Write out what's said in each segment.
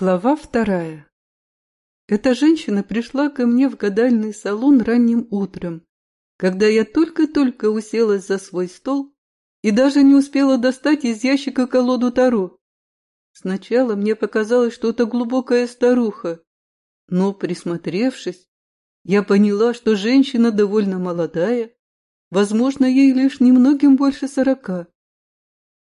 Глава вторая. Эта женщина пришла ко мне в гадальный салон ранним утром, когда я только-только уселась за свой стол и даже не успела достать из ящика колоду Таро. Сначала мне показалось, что это глубокая старуха, но, присмотревшись, я поняла, что женщина довольно молодая, возможно, ей лишь немногим больше сорока.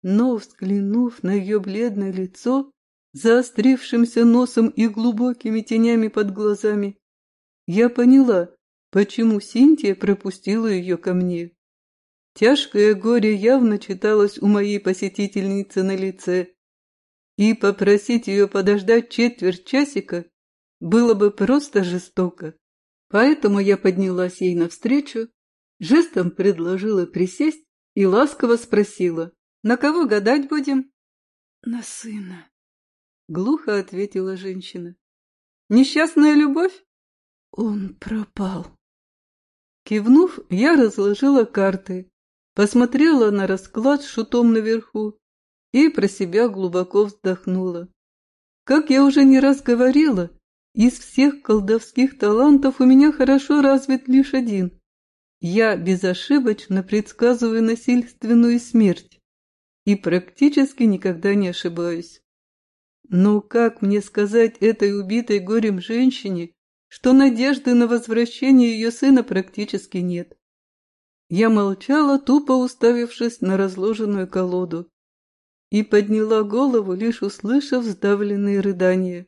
Но, взглянув на ее бледное лицо, заострившимся носом и глубокими тенями под глазами, я поняла, почему Синтия пропустила ее ко мне. Тяжкое горе явно читалось у моей посетительницы на лице, и попросить ее подождать четверть часика было бы просто жестоко. Поэтому я поднялась ей навстречу, жестом предложила присесть и ласково спросила, «На кого гадать будем?» «На сына», Глухо ответила женщина. Несчастная любовь? Он пропал. Кивнув, я разложила карты, посмотрела на расклад с шутом наверху и про себя глубоко вздохнула. Как я уже не раз говорила, из всех колдовских талантов у меня хорошо развит лишь один. Я безошибочно предсказываю насильственную смерть и практически никогда не ошибаюсь. Но как мне сказать этой убитой горем женщине, что надежды на возвращение ее сына практически нет? Я молчала, тупо уставившись на разложенную колоду, и подняла голову, лишь услышав сдавленные рыдания.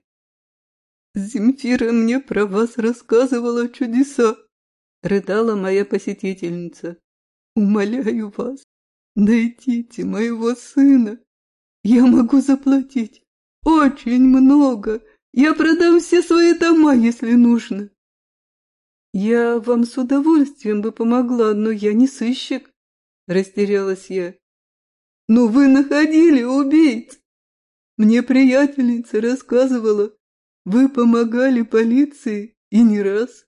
«Земфира мне про вас рассказывала чудеса», — рыдала моя посетительница. «Умоляю вас, найдите моего сына. Я могу заплатить. Очень много. Я продам все свои дома, если нужно. Я вам с удовольствием бы помогла, но я не сыщик, растерялась я. Но вы находили убийц. Мне приятельница рассказывала, вы помогали полиции и не раз.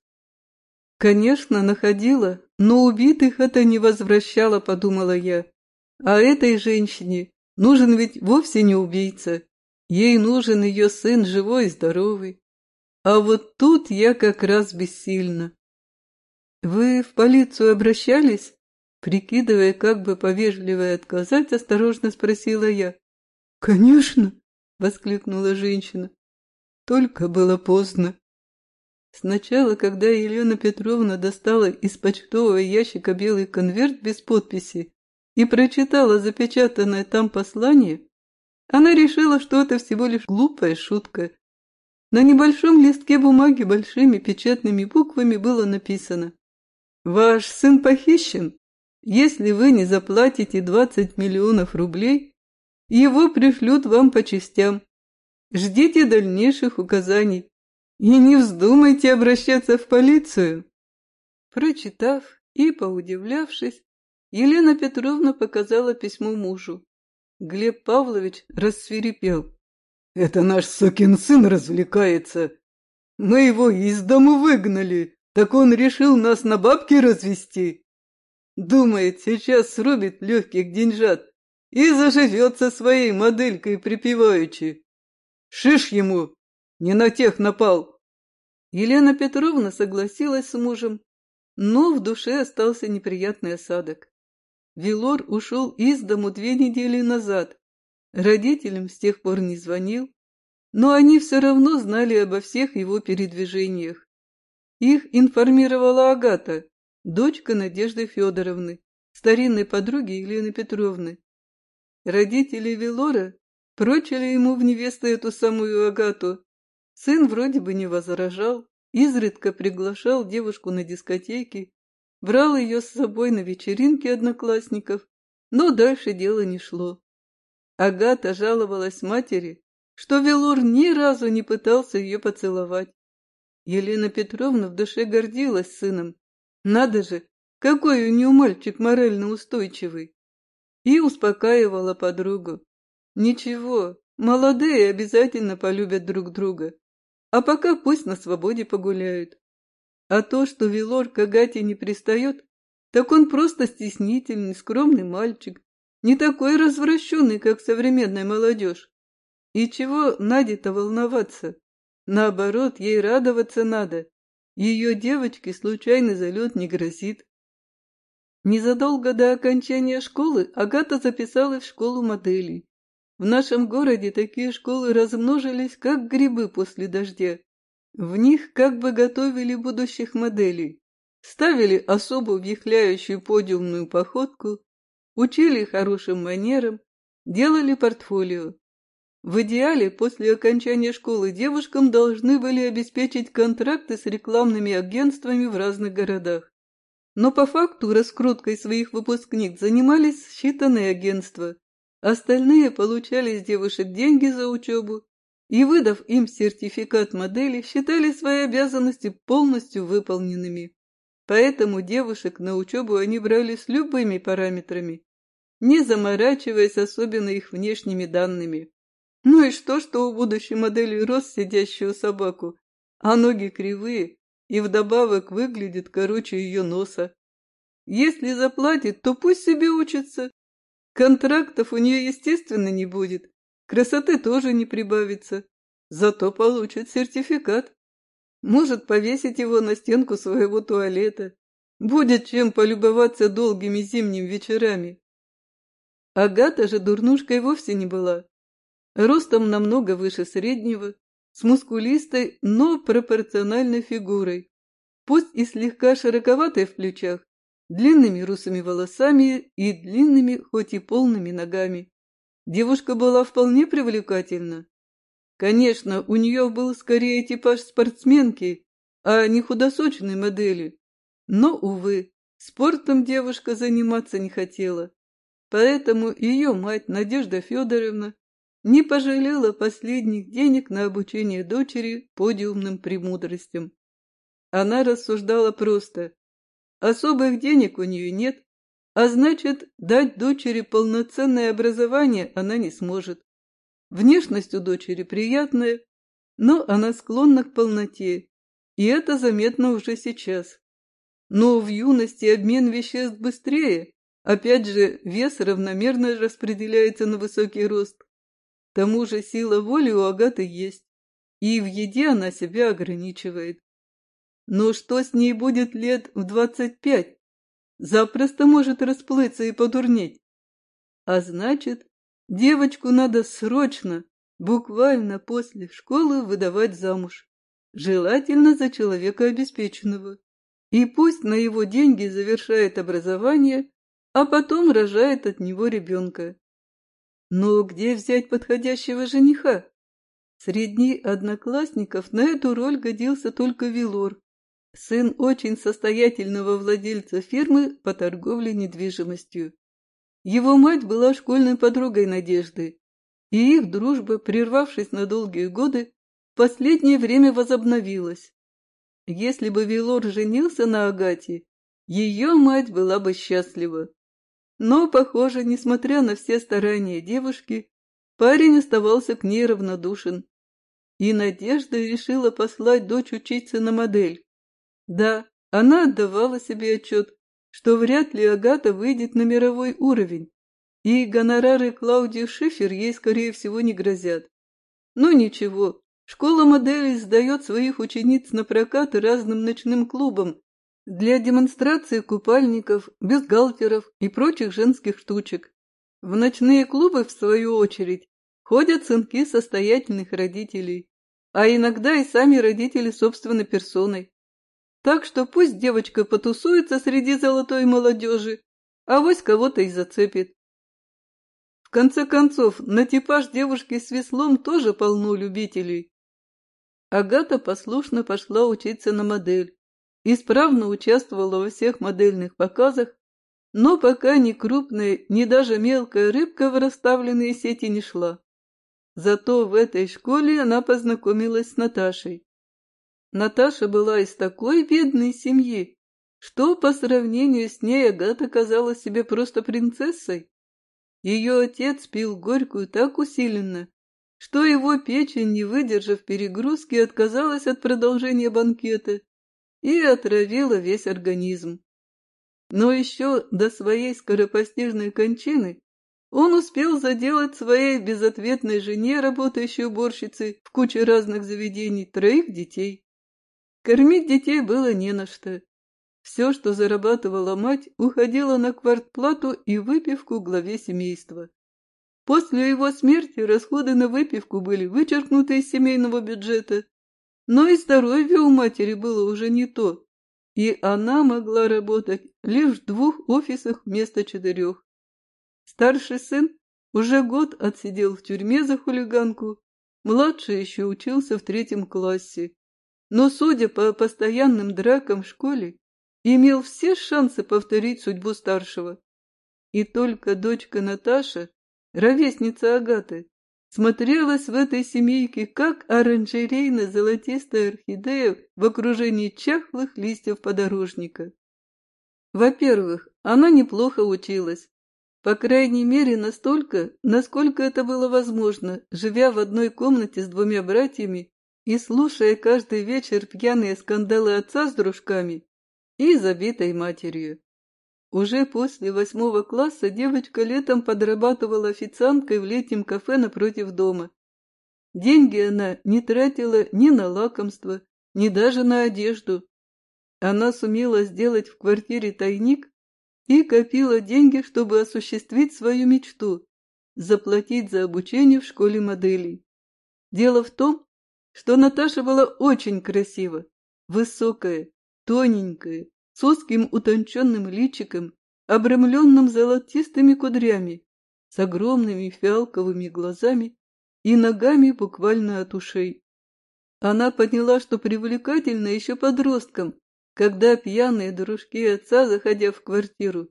Конечно, находила, но убитых это не возвращало, подумала я. А этой женщине нужен ведь вовсе не убийца. Ей нужен ее сын живой и здоровый. А вот тут я как раз бессильна. Вы в полицию обращались? Прикидывая, как бы повежливо отказать, осторожно спросила я. «Конечно!» — воскликнула женщина. Только было поздно. Сначала, когда Елена Петровна достала из почтового ящика белый конверт без подписи и прочитала запечатанное там послание, она решила, что это всего лишь глупая шутка. На небольшом листке бумаги большими печатными буквами было написано «Ваш сын похищен. Если вы не заплатите 20 миллионов рублей, его пришлют вам по частям. Ждите дальнейших указаний и не вздумайте обращаться в полицию». Прочитав и поудивлявшись, Елена Петровна показала письмо мужу. Глеб Павлович рассверепел. «Это наш сукин сын развлекается. Мы его из дому выгнали, так он решил нас на бабки развести. Думает, сейчас срубит легких деньжат и заживется своей моделькой припеваючи. Шиш ему, не на тех напал». Елена Петровна согласилась с мужем, но в душе остался неприятный осадок. Вилор ушел из дому две недели назад. Родителям с тех пор не звонил, но они все равно знали обо всех его передвижениях. Их информировала Агата, дочка Надежды Федоровны, старинной подруги Елены Петровны. Родители Вилора прочили ему в невесту эту самую Агату. Сын вроде бы не возражал, изредка приглашал девушку на дискотеки брал ее с собой на вечеринки одноклассников, но дальше дело не шло. Агата жаловалась матери, что Велор ни разу не пытался ее поцеловать. Елена Петровна в душе гордилась сыном. Надо же, какой у нее мальчик морально устойчивый. И успокаивала подругу. Ничего, молодые обязательно полюбят друг друга. А пока пусть на свободе погуляют. А то, что Вилор к Агате не пристает, так он просто стеснительный, скромный мальчик, не такой развращенный, как современная молодежь. И чего Наде-то волноваться? Наоборот, ей радоваться надо. Ее девочке случайный залет не грозит. Незадолго до окончания школы Агата записалась в школу моделей. В нашем городе такие школы размножились, как грибы после дождя. В них как бы готовили будущих моделей, ставили особо вихляющую подиумную походку, учили хорошим манерам, делали портфолио. В идеале после окончания школы девушкам должны были обеспечить контракты с рекламными агентствами в разных городах. Но по факту раскруткой своих выпускниц занимались считанные агентства. Остальные получали с девушек деньги за учебу и, выдав им сертификат модели, считали свои обязанности полностью выполненными. Поэтому девушек на учебу они брали с любыми параметрами, не заморачиваясь особенно их внешними данными. Ну и что, что у будущей модели рост сидящую собаку, а ноги кривые и вдобавок выглядит короче ее носа. Если заплатит, то пусть себе учится. Контрактов у нее, естественно, не будет, Красоты тоже не прибавится, зато получит сертификат. Может повесить его на стенку своего туалета. Будет чем полюбоваться долгими зимними вечерами. Агата же дурнушкой вовсе не была. Ростом намного выше среднего, с мускулистой, но пропорциональной фигурой. Пусть и слегка широковатой в плечах, длинными русыми волосами и длинными, хоть и полными ногами. Девушка была вполне привлекательна. Конечно, у нее был скорее типаж спортсменки, а не худосочной модели. Но, увы, спортом девушка заниматься не хотела. Поэтому ее мать, Надежда Федоровна, не пожалела последних денег на обучение дочери подиумным премудростям. Она рассуждала просто. Особых денег у нее нет, а значит, дать дочери полноценное образование она не сможет. Внешность у дочери приятная, но она склонна к полноте, и это заметно уже сейчас. Но в юности обмен веществ быстрее, опять же, вес равномерно распределяется на высокий рост. К тому же сила воли у Агаты есть, и в еде она себя ограничивает. Но что с ней будет лет в двадцать пять, запросто может расплыться и подурнеть. А значит, девочку надо срочно, буквально после школы, выдавать замуж. Желательно за человека обеспеченного. И пусть на его деньги завершает образование, а потом рожает от него ребенка. Но где взять подходящего жениха? Среди одноклассников на эту роль годился только Вилор, сын очень состоятельного владельца фирмы по торговле недвижимостью. Его мать была школьной подругой Надежды, и их дружба, прервавшись на долгие годы, в последнее время возобновилась. Если бы Вилор женился на Агате, ее мать была бы счастлива. Но, похоже, несмотря на все старания девушки, парень оставался к ней равнодушен. И Надежда решила послать дочь учиться на модель. Да, она отдавала себе отчет, что вряд ли Агата выйдет на мировой уровень, и гонорары Клаудии Шифер ей, скорее всего, не грозят. Но ничего, школа моделей сдает своих учениц на прокат разным ночным клубам для демонстрации купальников, бюстгальтеров и прочих женских штучек. В ночные клубы, в свою очередь, ходят сынки состоятельных родителей, а иногда и сами родители собственной персоной. Так что пусть девочка потусуется среди золотой молодежи, а вось кого-то и зацепит. В конце концов, на типаж девушки с веслом тоже полно любителей. Агата послушно пошла учиться на модель, исправно участвовала во всех модельных показах, но пока ни крупная, ни даже мелкая рыбка в расставленные сети не шла. Зато в этой школе она познакомилась с Наташей. Наташа была из такой бедной семьи, что по сравнению с ней Агата казалась себе просто принцессой. Ее отец пил горькую так усиленно, что его печень, не выдержав перегрузки, отказалась от продолжения банкета и отравила весь организм. Но еще до своей скоропостижной кончины Он успел заделать своей безответной жене, работающей уборщицей в куче разных заведений, троих детей. Кормить детей было не на что. Все, что зарабатывала мать, уходило на квартплату и выпивку главе семейства. После его смерти расходы на выпивку были вычеркнуты из семейного бюджета, но и здоровье у матери было уже не то, и она могла работать лишь в двух офисах вместо четырех. Старший сын уже год отсидел в тюрьме за хулиганку, младший еще учился в третьем классе, но, судя по постоянным дракам в школе, имел все шансы повторить судьбу старшего. И только дочка Наташа ровесница Агаты, смотрелась в этой семейке, как оранжерейная золотистая орхидея в окружении чахлых листьев подорожника. Во-первых, она неплохо училась, по крайней мере настолько, насколько это было возможно, живя в одной комнате с двумя братьями и слушая каждый вечер пьяные скандалы отца с дружками и забитой матерью. Уже после восьмого класса девочка летом подрабатывала официанткой в летнем кафе напротив дома. Деньги она не тратила ни на лакомство, ни даже на одежду. Она сумела сделать в квартире тайник и копила деньги, чтобы осуществить свою мечту – заплатить за обучение в школе моделей. Дело в том, что Наташа была очень красива, высокая, тоненькая, с узким утонченным личиком, обрамленным золотистыми кудрями, с огромными фиалковыми глазами и ногами буквально от ушей. Она поняла, что привлекательна еще подросткам, когда пьяные дружки отца, заходя в квартиру,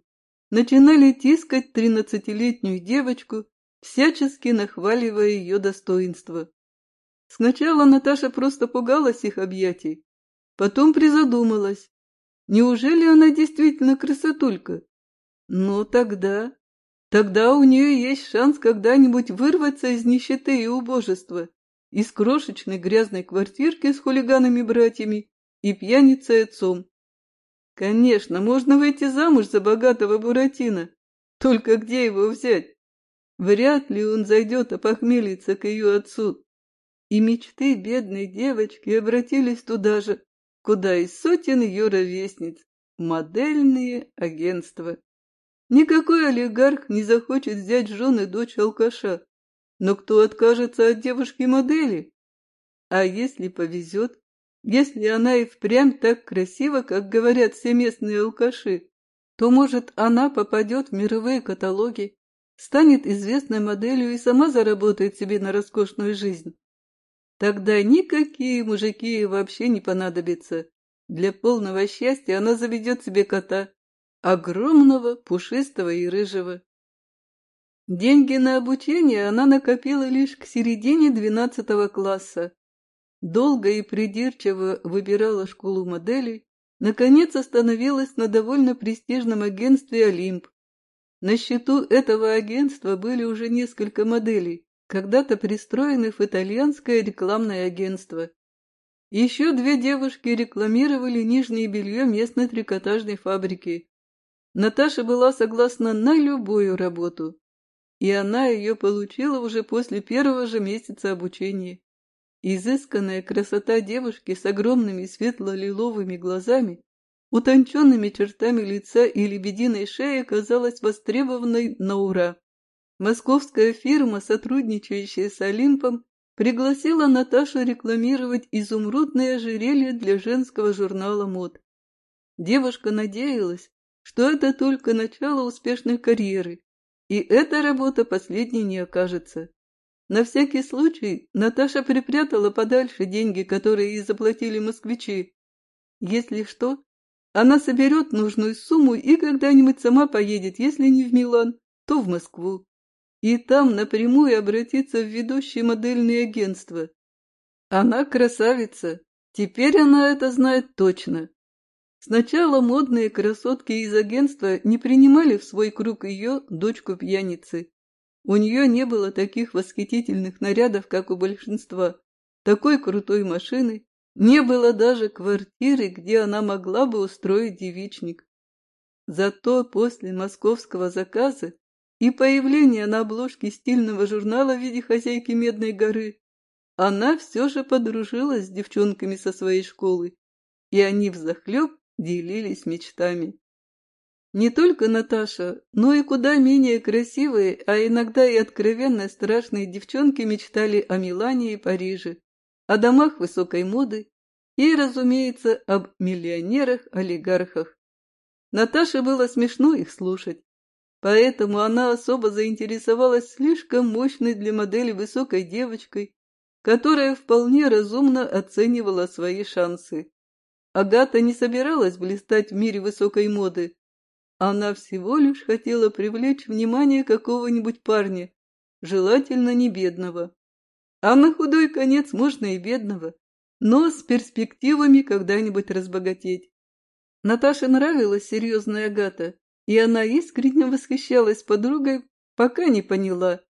начинали тискать тринадцатилетнюю девочку, всячески нахваливая ее достоинство. Сначала Наташа просто пугалась их объятий, потом призадумалась, Неужели она действительно красотулька? Ну тогда... Тогда у нее есть шанс когда-нибудь вырваться из нищеты и убожества, из крошечной грязной квартирки с хулиганами-братьями и пьяницей отцом. Конечно, можно выйти замуж за богатого Буратино, только где его взять? Вряд ли он зайдет опохмелиться к ее отцу. И мечты бедной девочки обратились туда же, куда из сотен ее ровесниц модельные агентства. Никакой олигарх не захочет взять жены дочь алкаша, но кто откажется от девушки-модели? А если повезет, если она и впрямь так красива, как говорят все местные алкаши, то, может, она попадет в мировые каталоги, станет известной моделью и сама заработает себе на роскошную жизнь. Тогда никакие мужики вообще не понадобятся. Для полного счастья она заведет себе кота, огромного, пушистого и рыжего. Деньги на обучение она накопила лишь к середине двенадцатого класса. Долго и придирчиво выбирала школу моделей, наконец остановилась на довольно престижном агентстве «Олимп». На счету этого агентства были уже несколько моделей, когда-то пристроенных в итальянское рекламное агентство. Еще две девушки рекламировали нижнее белье местной трикотажной фабрики. Наташа была согласна на любую работу, и она ее получила уже после первого же месяца обучения. Изысканная красота девушки с огромными светло-лиловыми глазами, утонченными чертами лица и лебединой шеей казалась востребованной на ура. Московская фирма, сотрудничающая с Олимпом, пригласила Наташу рекламировать изумрудное ожерелье для женского журнала мод. Девушка надеялась, что это только начало успешной карьеры, и эта работа последней не окажется. На всякий случай Наташа припрятала подальше деньги, которые ей заплатили москвичи. Если что, она соберет нужную сумму и когда-нибудь сама поедет, если не в Милан, то в Москву и там напрямую обратиться в ведущее модельное агентство. Она красавица, теперь она это знает точно. Сначала модные красотки из агентства не принимали в свой круг ее, дочку пьяницы. У нее не было таких восхитительных нарядов, как у большинства, такой крутой машины, не было даже квартиры, где она могла бы устроить девичник. Зато после московского заказа и появление на обложке стильного журнала в виде хозяйки Медной горы, она все же подружилась с девчонками со своей школы, и они взахлеб делились мечтами. Не только Наташа, но и куда менее красивые, а иногда и откровенно страшные девчонки мечтали о Милане и Париже, о домах высокой моды и, разумеется, об миллионерах-олигархах. Наташе было смешно их слушать, поэтому она особо заинтересовалась слишком мощной для модели высокой девочкой, которая вполне разумно оценивала свои шансы. Агата не собиралась блистать в мире высокой моды, она всего лишь хотела привлечь внимание какого-нибудь парня, желательно не бедного. А на худой конец можно и бедного, но с перспективами когда-нибудь разбогатеть. Наташе нравилась серьезная Агата, и она искренне восхищалась подругой, пока не поняла.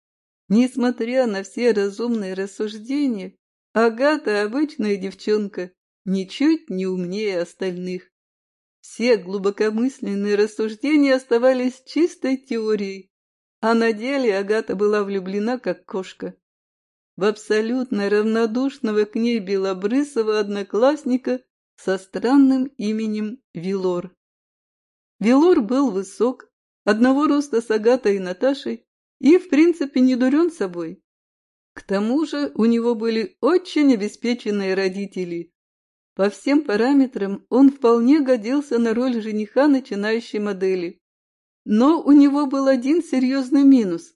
Несмотря на все разумные рассуждения, Агата обычная девчонка, ничуть не умнее остальных. Все глубокомысленные рассуждения оставались чистой теорией, а на деле Агата была влюблена как кошка. В абсолютно равнодушного к ней белобрысого одноклассника со странным именем Вилор. Вилор был высок, одного роста с Агатой и Наташей, и, в принципе, не дурен собой. К тому же у него были очень обеспеченные родители, по всем параметрам он вполне годился на роль жениха начинающей модели. Но у него был один серьезный минус.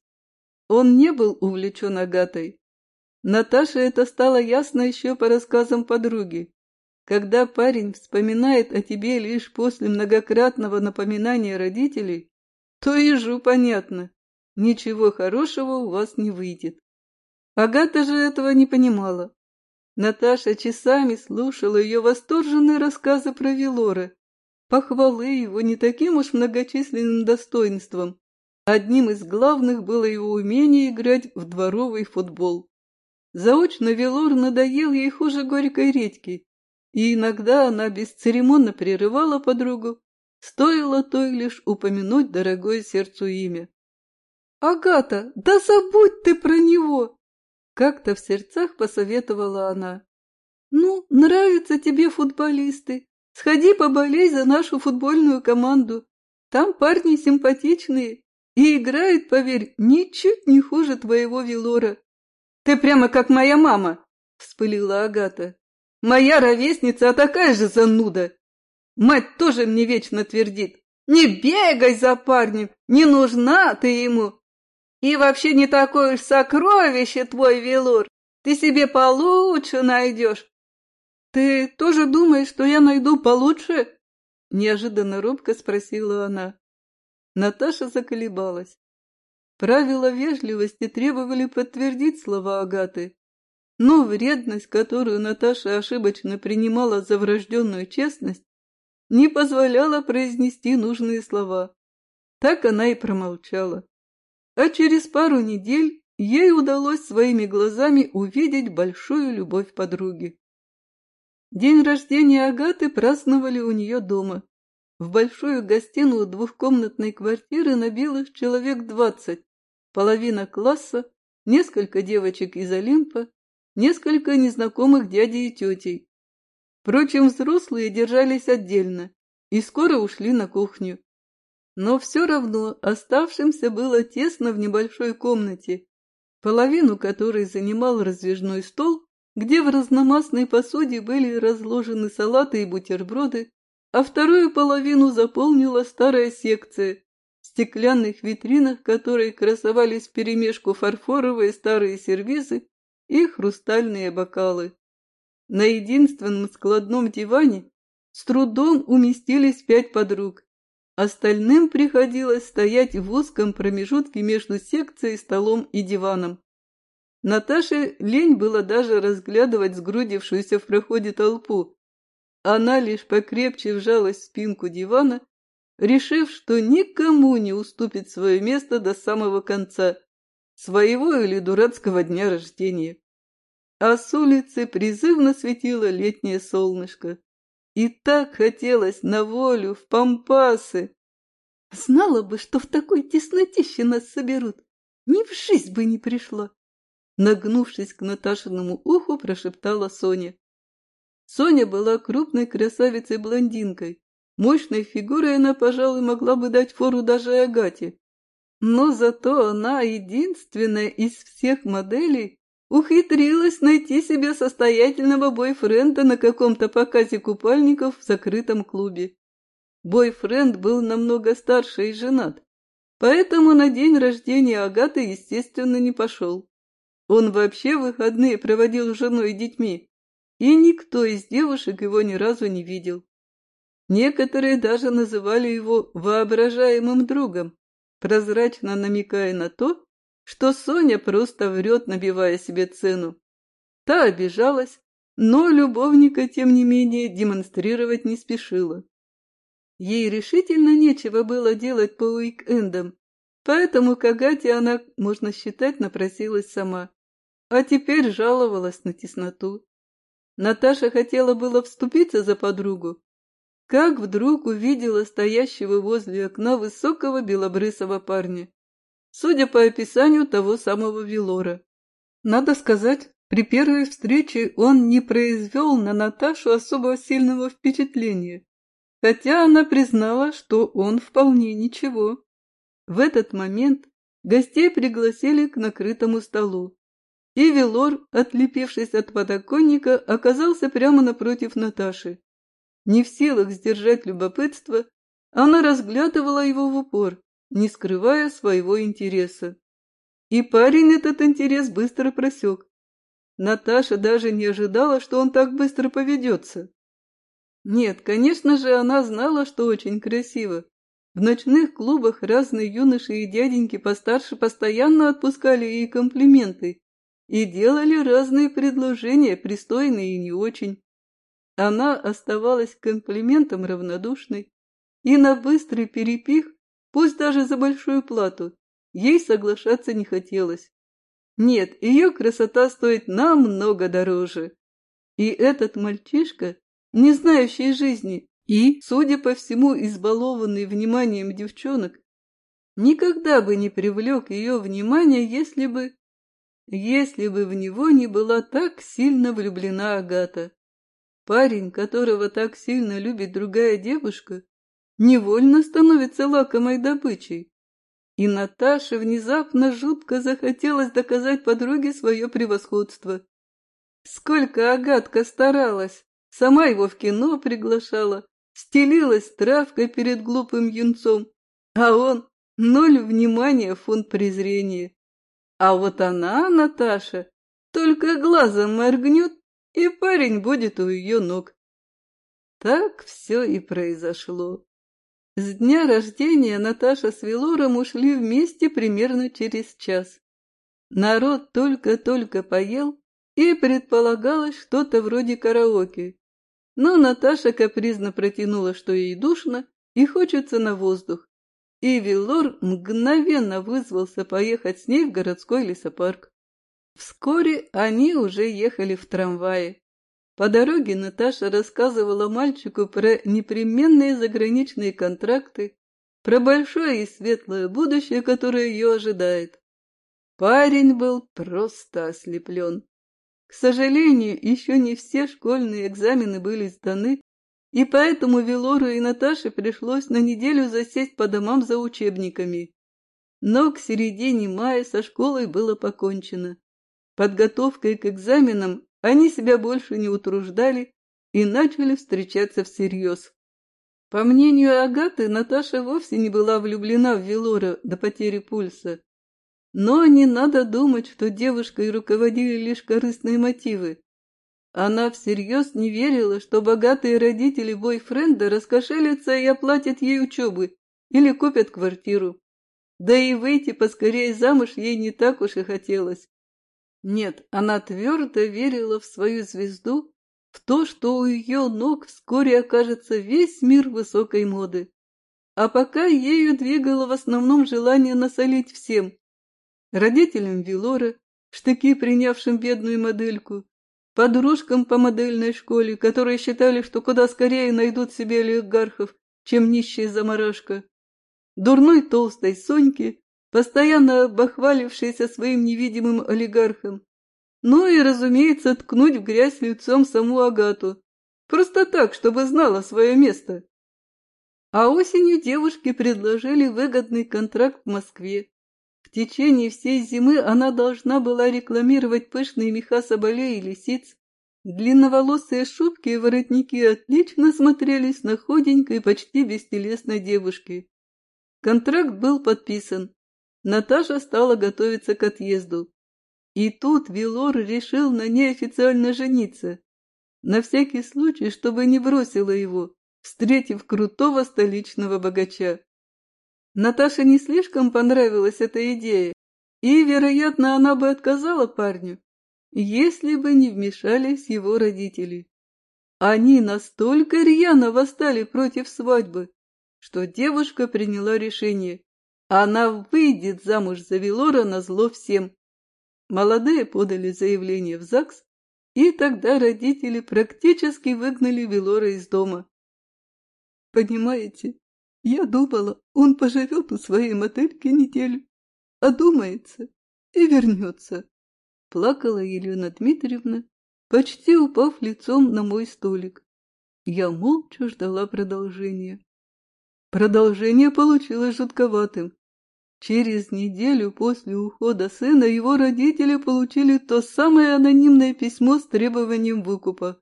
Он не был увлечен Агатой. Наташе это стало ясно еще по рассказам подруги. Когда парень вспоминает о тебе лишь после многократного напоминания родителей, то ежу понятно, ничего хорошего у вас не выйдет. Агата же этого не понимала. Наташа часами слушала ее восторженные рассказы про Велора, похвалы его не таким уж многочисленным достоинством. Одним из главных было его умение играть в дворовый футбол. Заочно Велор надоел ей хуже горькой редьки, и иногда она бесцеремонно прерывала подругу, стоило той лишь упомянуть дорогое сердцу имя. «Агата, да забудь ты про него!» Как-то в сердцах посоветовала она. «Ну, нравятся тебе футболисты. Сходи поболей за нашу футбольную команду. Там парни симпатичные и играют, поверь, ничуть не хуже твоего Велора». «Ты прямо как моя мама!» — вспылила Агата. «Моя ровесница, а такая же зануда! Мать тоже мне вечно твердит. Не бегай за парнем, не нужна ты ему, и вообще не такое уж сокровище твой велур. Ты себе получше найдешь. Ты тоже думаешь, что я найду получше? Неожиданно робко спросила она. Наташа заколебалась. Правила вежливости требовали подтвердить слова Агаты. Но вредность, которую Наташа ошибочно принимала за врожденную честность, не позволяла произнести нужные слова. Так она и промолчала а через пару недель ей удалось своими глазами увидеть большую любовь подруги. День рождения Агаты праздновали у нее дома. В большую гостиную двухкомнатной квартиры набилось человек двадцать, половина класса, несколько девочек из Олимпа, несколько незнакомых дядей и тетей. Впрочем, взрослые держались отдельно и скоро ушли на кухню. Но все равно оставшимся было тесно в небольшой комнате, половину которой занимал раздвижной стол, где в разномастной посуде были разложены салаты и бутерброды, а вторую половину заполнила старая секция, в стеклянных витринах которой красовались вперемешку фарфоровые старые сервизы и хрустальные бокалы. На единственном складном диване с трудом уместились пять подруг, Остальным приходилось стоять в узком промежутке между секцией, столом и диваном. Наташе лень было даже разглядывать сгрудившуюся в проходе толпу. Она лишь покрепче вжалась в спинку дивана, решив, что никому не уступит свое место до самого конца, своего или дурацкого дня рождения. А с улицы призывно светило летнее солнышко. И так хотелось на волю, в пампасы. Знала бы, что в такой теснотище нас соберут, ни в жизнь бы не пришла. Нагнувшись к Наташиному уху, прошептала Соня. Соня была крупной красавицей-блондинкой. Мощной фигурой она, пожалуй, могла бы дать фору даже Агате. Но зато она единственная из всех моделей ухитрилась найти себе состоятельного бойфренда на каком-то показе купальников в закрытом клубе. Бойфренд был намного старше и женат, поэтому на день рождения Агаты, естественно, не пошел. Он вообще выходные проводил с женой и детьми, и никто из девушек его ни разу не видел. Некоторые даже называли его воображаемым другом, прозрачно намекая на то, что Соня просто врет, набивая себе цену. Та обижалась, но любовника, тем не менее, демонстрировать не спешила. Ей решительно нечего было делать по уик-эндам, поэтому к Агате она, можно считать, напросилась сама, а теперь жаловалась на тесноту. Наташа хотела было вступиться за подругу, как вдруг увидела стоящего возле окна высокого белобрысого парня, судя по описанию того самого Вилора. Надо сказать, при первой встрече он не произвел на Наташу особо сильного впечатления, хотя она признала, что он вполне ничего. В этот момент гостей пригласили к накрытому столу, и Велор, отлепившись от подоконника, оказался прямо напротив Наташи. Не в силах сдержать любопытство, она разглядывала его в упор, не скрывая своего интереса. И парень этот интерес быстро просек. Наташа даже не ожидала, что он так быстро поведется. Нет, конечно же, она знала, что очень красиво. В ночных клубах разные юноши и дяденьки постарше постоянно отпускали ей комплименты и делали разные предложения, пристойные и не очень. Она оставалась к комплиментам равнодушной, и на быстрый перепих, пусть даже за большую плату, ей соглашаться не хотелось. Нет, ее красота стоит намного дороже. И этот мальчишка, не знающий жизни и, судя по всему, избалованный вниманием девчонок, никогда бы не привлек ее внимание, если бы... если бы в него не была так сильно влюблена Агата. Парень, которого так сильно любит другая девушка, невольно становится лакомой добычей. И Наташе внезапно жутко захотелось доказать подруге свое превосходство. Сколько Агатка старалась, сама его в кино приглашала, стелилась травкой перед глупым юнцом, а он — ноль внимания, фунт презрения. А вот она, Наташа, только глазом моргнет, и парень будет у ее ног. Так все и произошло. С дня рождения Наташа с Велором ушли вместе примерно через час. Народ только-только поел, и предполагалось что-то вроде караоке. Но Наташа капризно протянула, что ей душно и хочется на воздух. И Вилор мгновенно вызвался поехать с ней в городской лесопарк. Вскоре они уже ехали в трамвае. По дороге Наташа рассказывала мальчику про непременные заграничные контракты, про большое и светлое будущее, которое ее ожидает. Парень был просто ослеплен. К сожалению, еще не все школьные экзамены были сданы, и поэтому Велору и Наташе пришлось на неделю засесть по домам за учебниками. Но к середине мая со школой было покончено. Подготовкой к экзаменам они себя больше не утруждали и начали встречаться всерьез. По мнению Агаты, Наташа вовсе не была влюблена в Велора до потери пульса. Но не надо думать, что девушкой руководили лишь корыстные мотивы. Она всерьез не верила, что богатые родители бойфренда раскошелятся и оплатят ей учебы или купят квартиру. Да и выйти поскорее замуж ей не так уж и хотелось. Нет, она твердо верила в свою звезду, в то, что у ее ног вскоре окажется весь мир высокой моды. А пока ею двигало в основном желание насолить всем. Родителям Вилора, штыки принявшим бедную модельку, подружкам по модельной школе, которые считали, что куда скорее найдут себе олигархов, чем нищая заморашка. дурной толстой Соньки, постоянно бахвалившейся своим невидимым олигархом, ну и, разумеется, ткнуть в грязь лицом саму Агату, просто так, чтобы знала свое место. А осенью девушке предложили выгодный контракт в Москве. В течение всей зимы она должна была рекламировать пышные меха соболей и лисиц. Длинноволосые шубки и воротники отлично смотрелись на худенькой, почти бестелесной девушке. Контракт был подписан. Наташа стала готовиться к отъезду. И тут Вилор решил на ней официально жениться. На всякий случай, чтобы не бросила его встретив крутого столичного богача. Наташе не слишком понравилась эта идея, и, вероятно, она бы отказала парню, если бы не вмешались его родители. Они настолько рьяно восстали против свадьбы, что девушка приняла решение. Она выйдет замуж за Велора на зло всем. Молодые подали заявление в ЗАГС, и тогда родители практически выгнали Велора из дома. Понимаете, я думала, он поживет у своей модельки неделю, одумается и вернется. Плакала Елена Дмитриевна, почти упав лицом на мой столик. Я молча ждала продолжения. Продолжение получилось жутковатым. Через неделю после ухода сына его родители получили то самое анонимное письмо с требованием выкупа.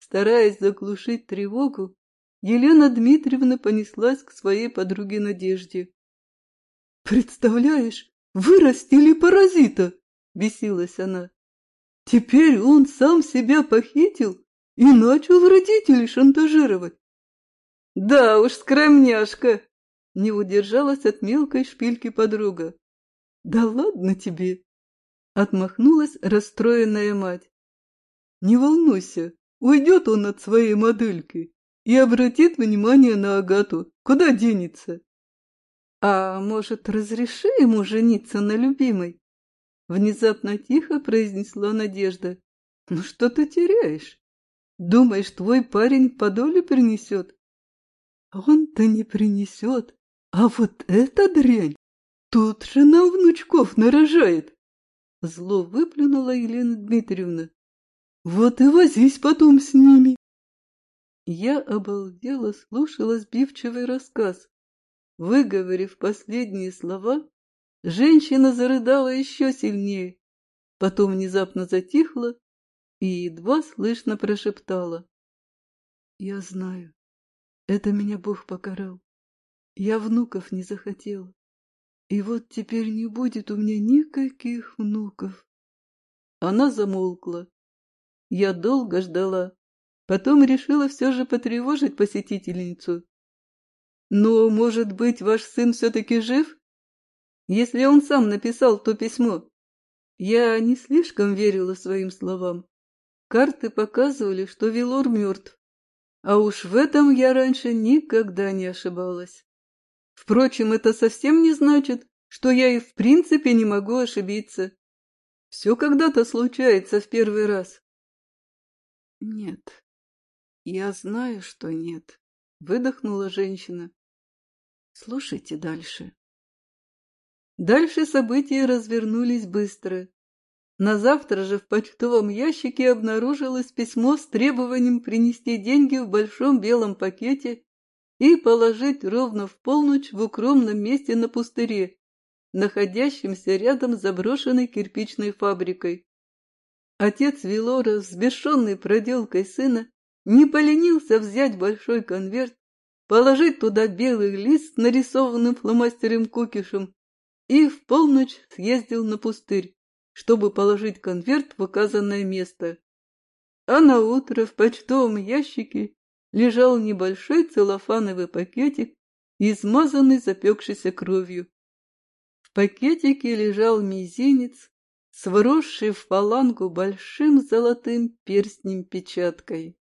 Стараясь заглушить тревогу, Елена Дмитриевна понеслась к своей подруге Надежде. «Представляешь, вырастили паразита!» — бесилась она. «Теперь он сам себя похитил и начал родителей шантажировать». «Да уж, скромняшка!» — не удержалась от мелкой шпильки подруга. «Да ладно тебе!» — отмахнулась расстроенная мать. «Не волнуйся, уйдет он от своей модельки и обратит внимание на Агату. Куда денется? А может, разреши ему жениться на любимой? Внезапно тихо произнесла Надежда. Ну что ты теряешь? Думаешь, твой парень подоле принесет? Он-то не принесет, а вот эта дрянь тут же нам внучков нарожает. Зло выплюнула Елена Дмитриевна. Вот и возись потом с ними. Я обалдела слушала сбивчивый рассказ. Выговорив последние слова, женщина зарыдала еще сильнее, потом внезапно затихла и едва слышно прошептала. «Я знаю, это меня Бог покарал. Я внуков не захотела. И вот теперь не будет у меня никаких внуков». Она замолкла. Я долго ждала, Потом решила все же потревожить посетительницу. «Но, может быть, ваш сын все-таки жив? Если он сам написал то письмо?» Я не слишком верила своим словам. Карты показывали, что Вилор мертв. А уж в этом я раньше никогда не ошибалась. Впрочем, это совсем не значит, что я и в принципе не могу ошибиться. Все когда-то случается в первый раз. Нет, «Я знаю, что нет», — выдохнула женщина. «Слушайте дальше». Дальше события развернулись быстро. На завтра же в почтовом ящике обнаружилось письмо с требованием принести деньги в большом белом пакете и положить ровно в полночь в укромном месте на пустыре, находящемся рядом с заброшенной кирпичной фабрикой. Отец Вилора, взбешенный проделкой сына, не поленился взять большой конверт, положить туда белый лист, нарисованным фломастером кукишем, и в полночь съездил на пустырь, чтобы положить конверт в указанное место. А на утро в почтовом ящике лежал небольшой целлофановый пакетик, измазанный запекшейся кровью. В пакетике лежал мизинец с вросшей в фалангу большим золотым перстнем-печаткой.